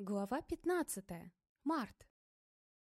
Глава 15. Март.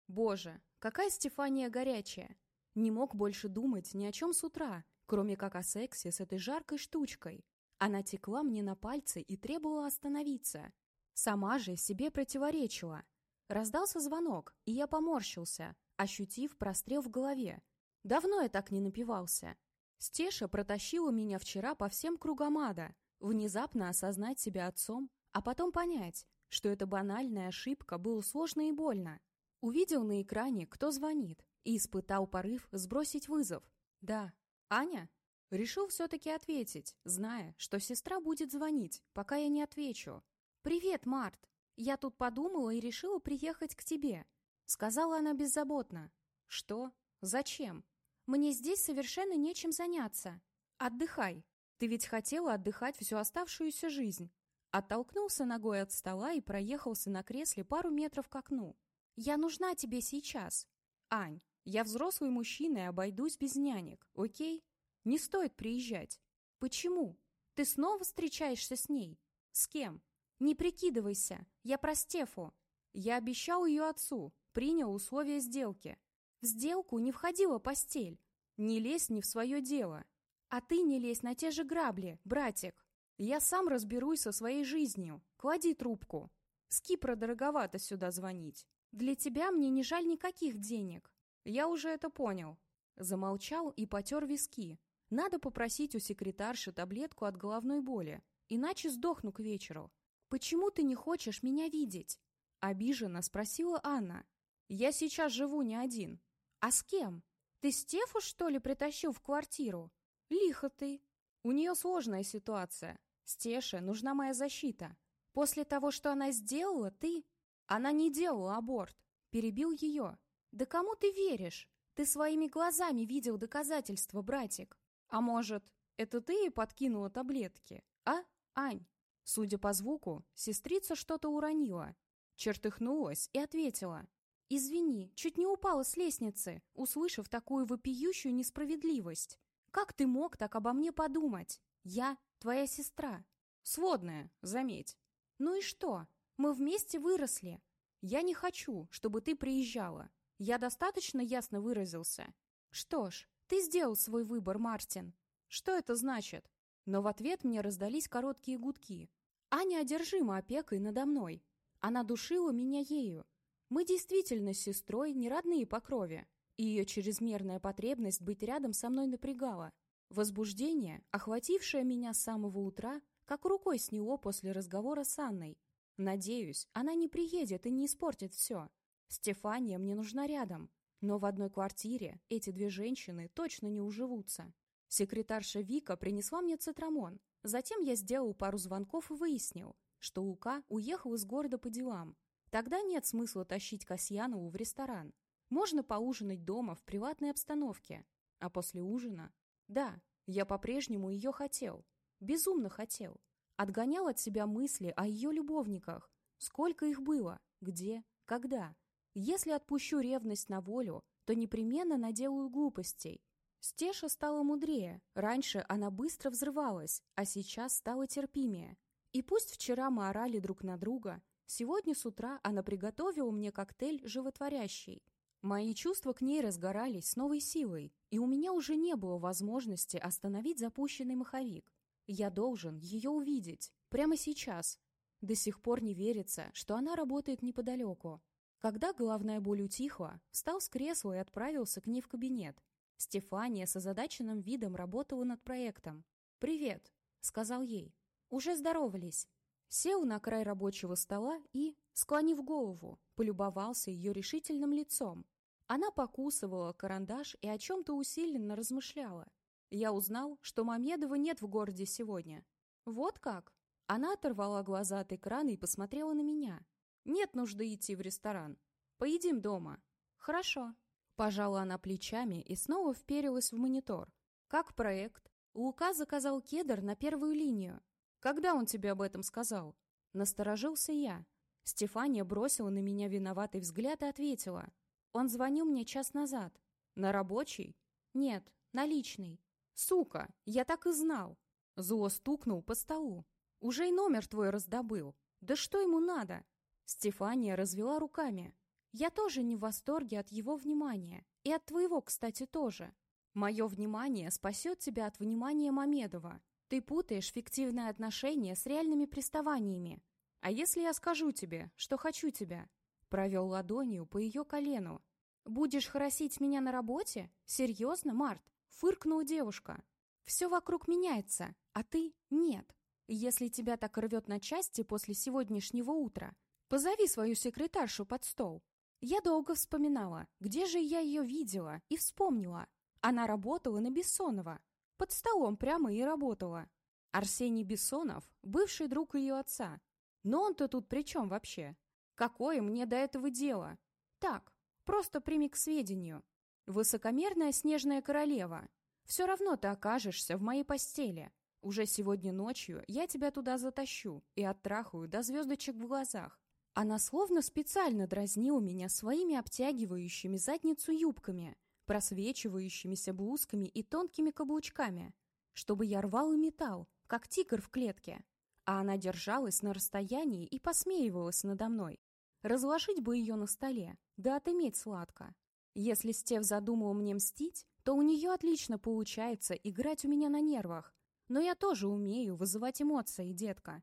Боже, какая Стефания горячая. Не мог больше думать ни о чем с утра, кроме как о сексе с этой жаркой штучкой. Она текла мне на пальцы и требовала остановиться. Сама же себе противоречила. Раздался звонок, и я поморщился, ощутив прострел в голове. Давно я так не напивался. Стеша протащила меня вчера по всем кругам ада, внезапно осознать себя отцом, а потом понять, что эта банальная ошибка было сложно и больно. Увидел на экране, кто звонит, и испытал порыв сбросить вызов. Да, Аня? Решил все-таки ответить, зная, что сестра будет звонить, пока я не отвечу. «Привет, Март. Я тут подумала и решила приехать к тебе», — сказала она беззаботно. «Что? Зачем? Мне здесь совершенно нечем заняться. Отдыхай. Ты ведь хотела отдыхать всю оставшуюся жизнь. Оттолкнулся ногой от стола и проехался на кресле пару метров к окну. «Я нужна тебе сейчас!» «Ань, я взрослый мужчина и обойдусь без нянек, окей? Не стоит приезжать. Почему? Ты снова встречаешься с ней? С кем? Не прикидывайся, я про Стефу. Я обещал ее отцу, принял условия сделки. В сделку не входила постель. Не лезь не в свое дело. А ты не лезь на те же грабли, братик. Я сам разберусь со своей жизнью. Клади трубку. С Кипра дороговато сюда звонить. Для тебя мне не жаль никаких денег. Я уже это понял. Замолчал и потер виски. Надо попросить у секретарши таблетку от головной боли, иначе сдохну к вечеру. Почему ты не хочешь меня видеть? Обиженно спросила Анна. Я сейчас живу не один. А с кем? Ты Стефу, что ли, притащил в квартиру? Лихо ты. У нее сложная ситуация. Стеше нужна моя защита. После того, что она сделала, ты... Она не делала аборт. Перебил ее. Да кому ты веришь? Ты своими глазами видел доказательства, братик. А может, это ты ей подкинула таблетки? А, Ань? Судя по звуку, сестрица что-то уронила. Чертыхнулась и ответила. «Извини, чуть не упала с лестницы, услышав такую вопиющую несправедливость. Как ты мог так обо мне подумать? Я твоя сестра. Сводная, заметь. Ну и что? Мы вместе выросли. Я не хочу, чтобы ты приезжала. Я достаточно ясно выразился. Что ж, ты сделал свой выбор, Мартин. Что это значит? Но в ответ мне раздались короткие гудки. Аня одержима опекой надо мной. Она душила меня ею. Мы действительно с сестрой не родные по крови, и ее чрезмерная потребность быть рядом со мной напрягала. Возбуждение, охватившее меня с самого утра, как рукой сняло после разговора с Анной. Надеюсь, она не приедет и не испортит все. Стефания мне нужна рядом, но в одной квартире эти две женщины точно не уживутся. Секретарша Вика принесла мне цитрамон. Затем я сделал пару звонков и выяснил, что Лука уехал из города по делам. Тогда нет смысла тащить Касьянову в ресторан. Можно поужинать дома в приватной обстановке. А после ужина да, я по-прежнему ее хотел. Безумно хотел. Отгонял от себя мысли о ее любовниках. Сколько их было? Где? Когда? Если отпущу ревность на волю, то непременно наделаю глупостей. Стеша стала мудрее. Раньше она быстро взрывалась, а сейчас стала терпимее. И пусть вчера мы орали друг на друга, сегодня с утра она приготовила мне коктейль животворящий. Мои чувства к ней разгорались с новой силой, и у меня уже не было возможности остановить запущенный маховик. Я должен ее увидеть, прямо сейчас. До сих пор не верится, что она работает неподалеку. Когда головная боль утихла, встал с кресла и отправился к ней в кабинет. Стефания с озадаченным видом работала над проектом. «Привет», — сказал ей. «Уже здоровались». Сел на край рабочего стола и, склонив голову, полюбовался ее решительным лицом. Она покусывала карандаш и о чем-то усиленно размышляла. Я узнал, что Мамедова нет в городе сегодня. Вот как? Она оторвала глаза от экрана и посмотрела на меня. Нет нужды идти в ресторан. Поедим дома. Хорошо. Пожала она плечами и снова вперилась в монитор. Как проект? Лука заказал кедр на первую линию. Когда он тебе об этом сказал? Насторожился я. Стефания бросила на меня виноватый взгляд и ответила. Он звонил мне час назад. На рабочий? Нет, на личный. Сука, я так и знал. Зло стукнул по столу. Уже и номер твой раздобыл. Да что ему надо? Стефания развела руками. «Я тоже не в восторге от его внимания. И от твоего, кстати, тоже. Мое внимание спасет тебя от внимания Мамедова. Ты путаешь фиктивные отношения с реальными приставаниями. А если я скажу тебе, что хочу тебя?» Провел ладонью по ее колену. «Будешь хоросить меня на работе? Серьезно, Март?» Фыркнула девушка. «Все вокруг меняется, а ты — нет. Если тебя так рвет на части после сегодняшнего утра, позови свою секретаршу под стол. Я долго вспоминала, где же я ее видела, и вспомнила. Она работала на Бессонова. Под столом прямо и работала. Арсений Бессонов — бывший друг ее отца. Но он-то тут при чем вообще? Какое мне до этого дело? Так, просто прими к сведению. Высокомерная снежная королева. Все равно ты окажешься в моей постели. Уже сегодня ночью я тебя туда затащу и оттрахаю до звездочек в глазах. Она словно специально дразнила меня своими обтягивающими задницу юбками, просвечивающимися блузками и тонкими каблучками, чтобы я рвал и металл, как тигр в клетке. А она держалась на расстоянии и посмеивалась надо мной. Разложить бы ее на столе, да отыметь сладко. Если Стев задумал мне мстить, то у нее отлично получается играть у меня на нервах, но я тоже умею вызывать эмоции, детка.